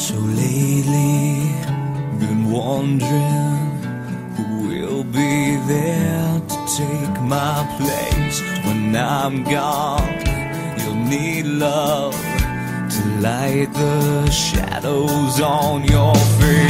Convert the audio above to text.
So lately, been wondering who will be there to take my place when I'm gone. You'll need love to light the shadows on your face.